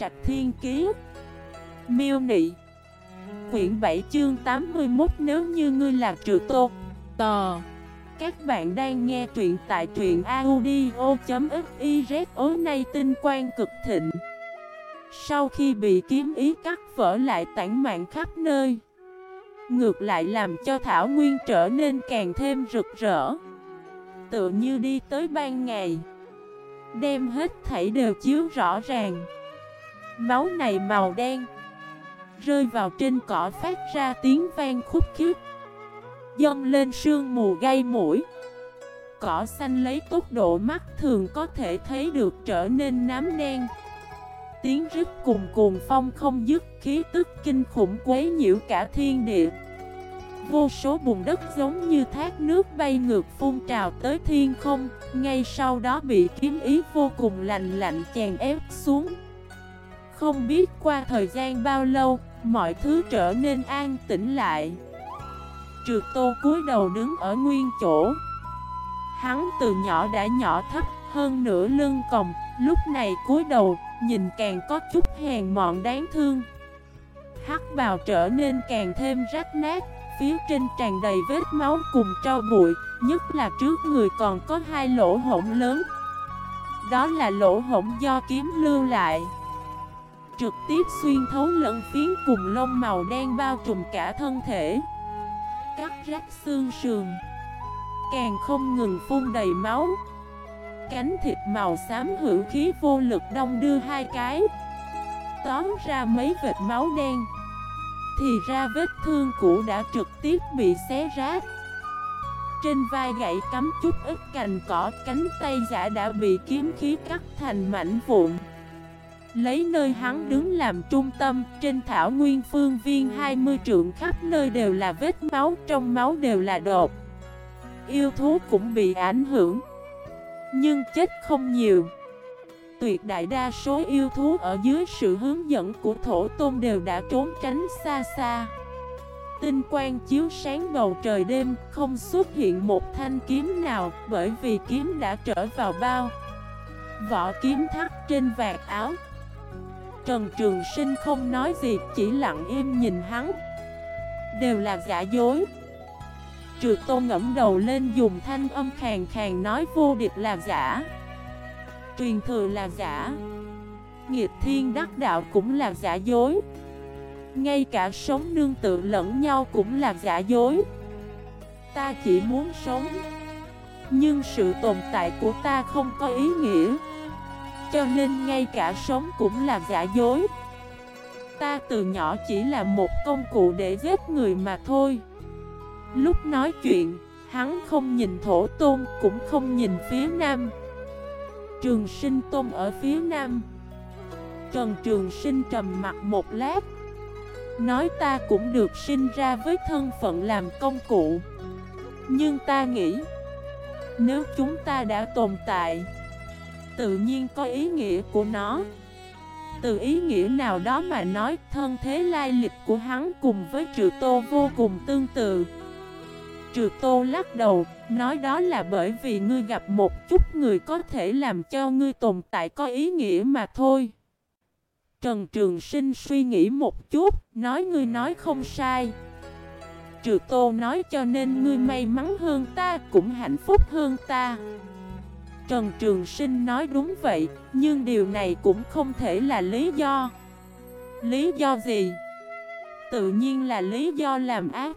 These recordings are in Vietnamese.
Trạch Thiên Kiế Miêu Nị. Quyển 7 chương 81 Nếu như ngươi là trừ tô. Tò. Các bạn đang nghe truyện tại truyện audio.xyz Ối nay tinh quang cực thịnh. Sau khi bị kiếm ý cắt vỡ lại tản mạng khắp nơi, Ngược lại làm cho Thảo Nguyên trở nên càng thêm rực rỡ. Tựa như đi tới ban ngày, Đem hết thảy đều chiếu rõ ràng. Máu này màu đen. Rơi vào trên cỏ phát ra tiếng vang khúc khiếp Dâng lên sương mù gây mũi. Cỏ xanh lấy tốc độ mắt thường có thể thấy được trở nên nám đen. Tiếng rít cùng cuồng phong không dứt khí tức kinh khủng quấy nhiễu cả thiên địa. Vô số bùn đất giống như thác nước bay ngược phun trào tới thiên không, Ngay sau đó bị kiếm ý vô cùng lạnh lạnh chèn ép xuống. Không biết qua thời gian bao lâu, Mọi thứ trở nên an tĩnh lại. Trượt tô cúi đầu đứng ở nguyên chỗ. Hắn từ nhỏ đã nhỏ thấp, hơn nửa lưng còng, Lúc này cúi đầu, nhìn càng có chút hèn mọn đáng thương. Hắc bào trở nên càng thêm rách nát, Phía trên tràn đầy vết máu cùng tro bụi, Nhất là trước người còn có hai lỗ hổng lớn. Đó là lỗ hổng do kiếm lưu lại. Trực tiếp xuyên thấu lẫn phiến cùng lông màu đen bao trùm cả thân thể. Cắt rách xương sườn. Càng không ngừng phun đầy máu. Cánh thịt màu xám hữu khí vô lực đông đưa hai cái. Tóm ra mấy vệt máu đen. Thì ra vết thương cũ đã trực tiếp bị xé rách. Trên vai gãy cắm chút ít cành cỏ, Cánh tay giả đã bị kiếm khí cắt thành mảnh vụn. Lấy nơi hắn đứng làm trung tâm, Trên thảo nguyên phương viên 20 trượng khắp nơi đều là vết máu, Trong máu đều là đột. Yêu thú cũng bị ảnh hưởng, Nhưng chết không nhiều. Tuyệt đại đa số yêu thú ở dưới sự hướng dẫn của thổ tôn đều đã trốn tránh xa xa. Tinh quang chiếu sáng bầu trời đêm, Không xuất hiện một thanh kiếm nào, Bởi vì kiếm đã trở vào bao. Vỏ kiếm thắt trên vạt áo Trần Trường Sinh không nói gì, Chỉ lặng im nhìn hắn. Đều là giả dối. Trừ tôn ngẫm đầu lên dùng thanh âm khàn khàn nói vô địch là giả. Truyền thừa là giả. Nghiệt thiên đắc đạo cũng là giả dối. Ngay cả sống nương tự lẫn nhau cũng là giả dối. Ta chỉ muốn sống. Nhưng sự tồn tại của ta không có ý nghĩa. Cho nên ngay cả sống cũng là giả dối. Ta từ nhỏ chỉ là một công cụ để giết người mà thôi. Lúc nói chuyện, hắn không nhìn thổ tôn cũng không nhìn phía nam. Trường sinh tôn ở phía nam. Trần Trường sinh trầm mặt một lát. Nói ta cũng được sinh ra với thân phận làm công cụ. Nhưng ta nghĩ Nếu chúng ta đã tồn tại Tự nhiên có ý nghĩa của nó Từ ý nghĩa nào đó mà nói Thân thế lai lịch của hắn cùng với trừ tô vô cùng tương tự Trừ tô lắc đầu, nói đó là bởi vì ngươi gặp một chút người có thể làm cho ngươi tồn tại có ý nghĩa mà thôi. Trần Trường Sinh suy nghĩ một chút, nói ngươi nói không sai. Trừ tô nói cho nên ngươi may mắn hơn ta, cũng hạnh phúc hơn ta. Trần Trường Sinh nói đúng vậy, nhưng điều này cũng không thể là lý do. Lý do gì? Tự nhiên là lý do làm ác.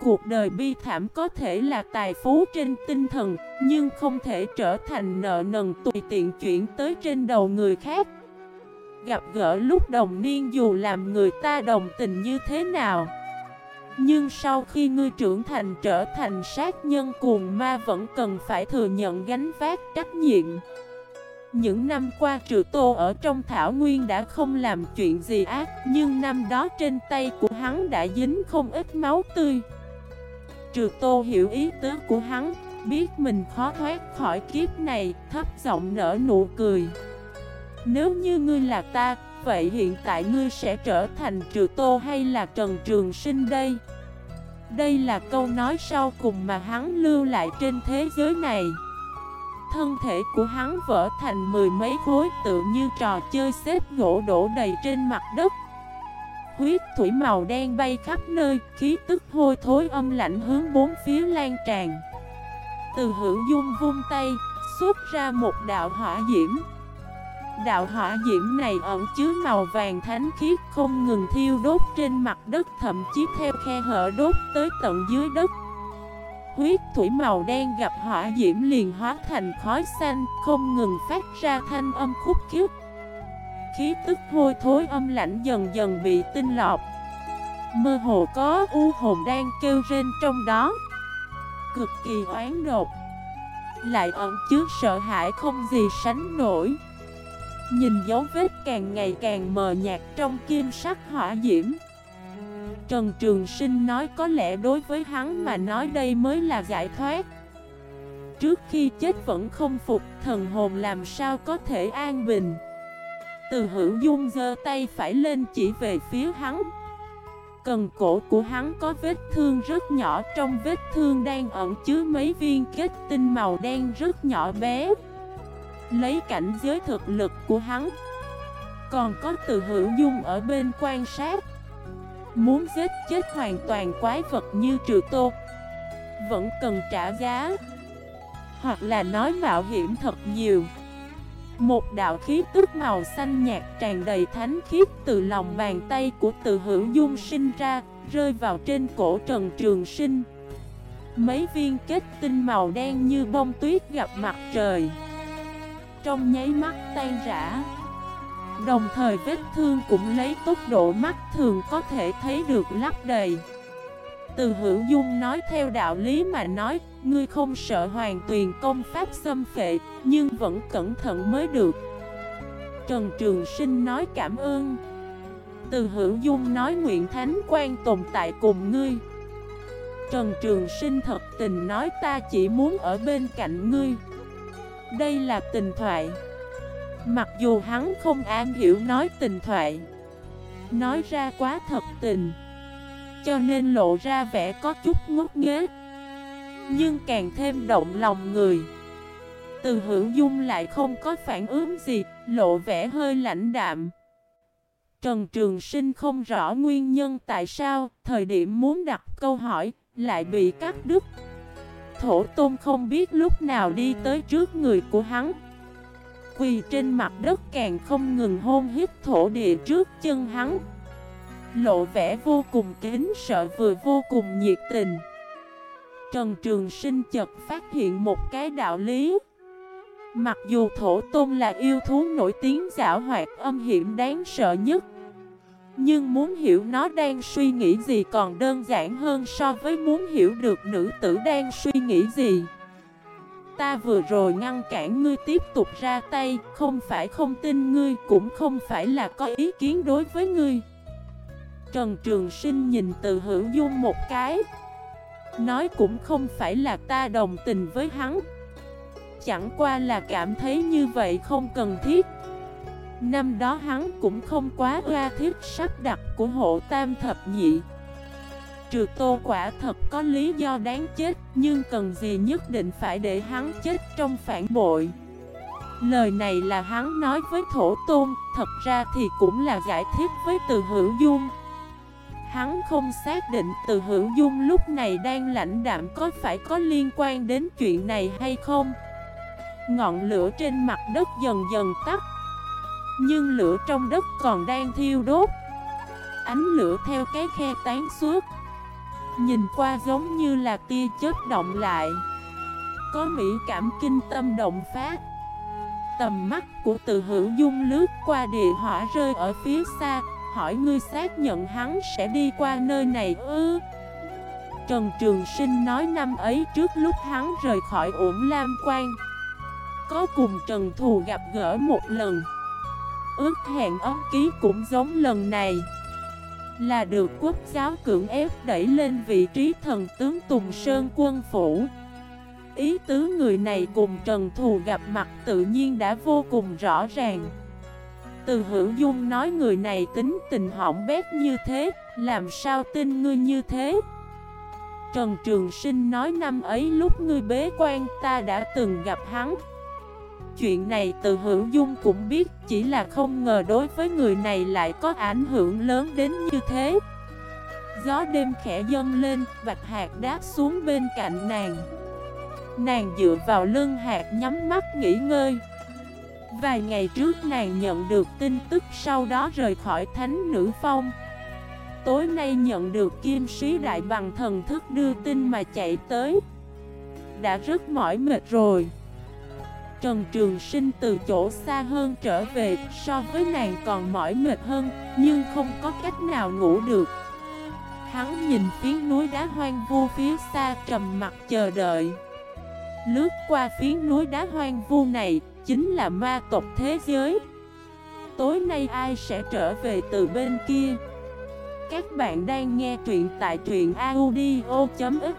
Cuộc đời bi thảm có thể là tài phú trên tinh thần, nhưng không thể trở thành nợ nần tùy tiện chuyển tới trên đầu người khác. Gặp gỡ lúc đồng niên dù làm người ta đồng tình như thế nào nhưng sau khi ngươi trưởng thành trở thành sát nhân cuồng ma vẫn cần phải thừa nhận gánh vác trách nhiệm. Những năm qua trừ tô ở trong thảo nguyên đã không làm chuyện gì ác, Nhưng năm đó trên tay của hắn đã dính không ít máu tươi. Trừ tô hiểu ý tứ của hắn, Biết mình khó thoát khỏi kiếp này, Thấp giọng nở nụ cười. Nếu như ngươi là ta Vậy hiện tại ngươi sẽ trở thành trừ tô hay là Trần Trường Sinh đây? Đây là câu nói sau cùng mà hắn lưu lại trên thế giới này. Thân thể của hắn vỡ thành mười mấy khối tự như trò chơi xếp gỗ đổ đầy trên mặt đất. Huyết thủy màu đen bay khắp nơi, khí tức hôi thối âm lạnh hướng bốn phía lan tràn. Từ hữu dung vung tay, xuất ra một đạo hỏa diễm. Đạo hỏa diễm này ẩn chứa màu vàng thánh khiết không ngừng thiêu đốt trên mặt đất, thậm chí theo khe hở đốt tới tận dưới đất. Huyết thủy màu đen gặp hỏa diễm liền hóa thành khói xanh, không ngừng phát ra thanh âm khúc khiếp. Khí tức hôi thối âm lạnh dần dần bị tinh lọc. Mơ hồ có u hồn đang kêu rên trong đó. Cực kỳ oán đột Lại ẩn chứa sợ hãi không gì sánh nổi. Nhìn dấu vết càng ngày càng mờ nhạt trong kim sắc hỏa diễm. Trần Trường Sinh nói có lẽ đối với hắn mà nói đây mới là giải thoát. Trước khi chết vẫn không phục, thần hồn làm sao có thể an bình? Từ hữu dung giơ tay phải lên chỉ về phía hắn. Cần cổ của hắn có vết thương rất nhỏ, Trong vết thương đang ẩn chứa mấy viên kết tinh màu đen rất nhỏ bé. Lấy cảnh giới thực lực của hắn. Còn có từ hữu dung ở bên quan sát. Muốn giết chết hoàn toàn quái vật như trừ tô. Vẫn cần trả giá. Hoặc là nói mạo hiểm thật nhiều. Một đạo khí tức màu xanh nhạt tràn đầy thánh khiết từ lòng bàn tay của từ hữu dung sinh ra, Rơi vào trên cổ Trần Trường Sinh. Mấy viên kết tinh màu đen như bông tuyết gặp mặt trời. Trong nháy mắt tan rã. Đồng thời vết thương cũng lấy tốc độ mắt thường có thể thấy được lắp đầy. Từ hữu dung nói theo đạo lý mà nói, Ngươi không sợ hoàng tuyền công pháp xâm phệ, Nhưng vẫn cẩn thận mới được. Trần Trường Sinh nói cảm ơn. Từ hữu dung nói nguyện thánh quan tồn tại cùng ngươi. Trần Trường Sinh thật tình nói ta chỉ muốn ở bên cạnh ngươi. Đây là tình thoại. Mặc dù hắn không an hiểu nói tình thoại, Nói ra quá thật tình, Cho nên lộ ra vẻ có chút ngốc nghếch. Nhưng càng thêm động lòng người, Từ hữu dung lại không có phản ứng gì, Lộ vẻ hơi lãnh đạm. Trần Trường Sinh không rõ nguyên nhân tại sao Thời điểm muốn đặt câu hỏi Lại bị cắt đứt. Thổ Tôn không biết lúc nào đi tới trước người của hắn. Quỳ trên mặt đất càng không ngừng hôn hít thổ địa trước chân hắn. Lộ vẻ vô cùng kính sợ vừa vô cùng nhiệt tình. Trần Trường Sinh chợt phát hiện một cái đạo lý. Mặc dù thổ tôn là yêu thú nổi tiếng giả hoạt âm hiểm đáng sợ nhất nhưng muốn hiểu nó đang suy nghĩ gì còn đơn giản hơn so với muốn hiểu được nữ tử đang suy nghĩ gì. Ta vừa rồi ngăn cản ngươi tiếp tục ra tay, Không phải không tin ngươi, Cũng không phải là có ý kiến đối với ngươi. Trần Trường Sinh nhìn từ hữu dung một cái. Nói cũng không phải là ta đồng tình với hắn. Chẳng qua là cảm thấy như vậy không cần thiết. Năm đó hắn cũng không quá ra thiết sắp đặt của hộ tam thập nhị. Trừ tô quả thật có lý do đáng chết, Nhưng cần gì nhất định phải để hắn chết trong phản bội. Lời này là hắn nói với thổ tôn, Thật ra thì cũng là giải thích với từ hữu dung. Hắn không xác định từ hữu dung lúc này đang lãnh đạm có phải có liên quan đến chuyện này hay không. Ngọn lửa trên mặt đất dần dần tắt nhưng lửa trong đất còn đang thiêu đốt. Ánh lửa theo cái khe tán suốt. Nhìn qua giống như là tia chớp động lại. Có mỹ cảm kinh tâm động phát. Tầm mắt của từ hữu dung lướt qua địa hỏa rơi ở phía xa. Hỏi ngươi xác nhận hắn sẽ đi qua nơi này ư? Trần Trường Sinh nói năm ấy trước lúc hắn rời khỏi ổn Lam Quan. Có cùng Trần Thù gặp gỡ một lần. Ước hẹn ấm ký cũng giống lần này. Là được quốc giáo cưỡng ép đẩy lên vị trí thần tướng Tùng Sơn quân phủ. Ý tứ người này cùng Trần Thù gặp mặt tự nhiên đã vô cùng rõ ràng. Từ hữu dung nói người này tính tình hỏng bét như thế, Làm sao tin ngươi như thế? Trần Trường Sinh nói năm ấy lúc ngươi bế quan ta đã từng gặp hắn chuyện này từ hữu dung cũng biết Chỉ là không ngờ đối với người này lại có ảnh hưởng lớn đến như thế. Gió đêm khẽ dâng lên, vạch hạt đáp xuống bên cạnh nàng. Nàng dựa vào lưng hạt nhắm mắt nghỉ ngơi. Vài ngày trước nàng nhận được tin tức sau đó rời khỏi thánh nữ phong. Tối nay nhận được kim sĩ đại bằng thần thức đưa tin mà chạy tới. Đã rất mỏi mệt rồi. Trần Trường Sinh từ chỗ xa hơn trở về So với nàng còn mỏi mệt hơn, Nhưng không có cách nào ngủ được. Hắn nhìn phía núi đá hoang vu phía xa trầm mặt chờ đợi. Lướt qua phía núi đá hoang vu này, Chính là ma tộc thế giới. Tối nay ai sẽ trở về từ bên kia? Các bạn đang nghe truyện tại truyện audio.fif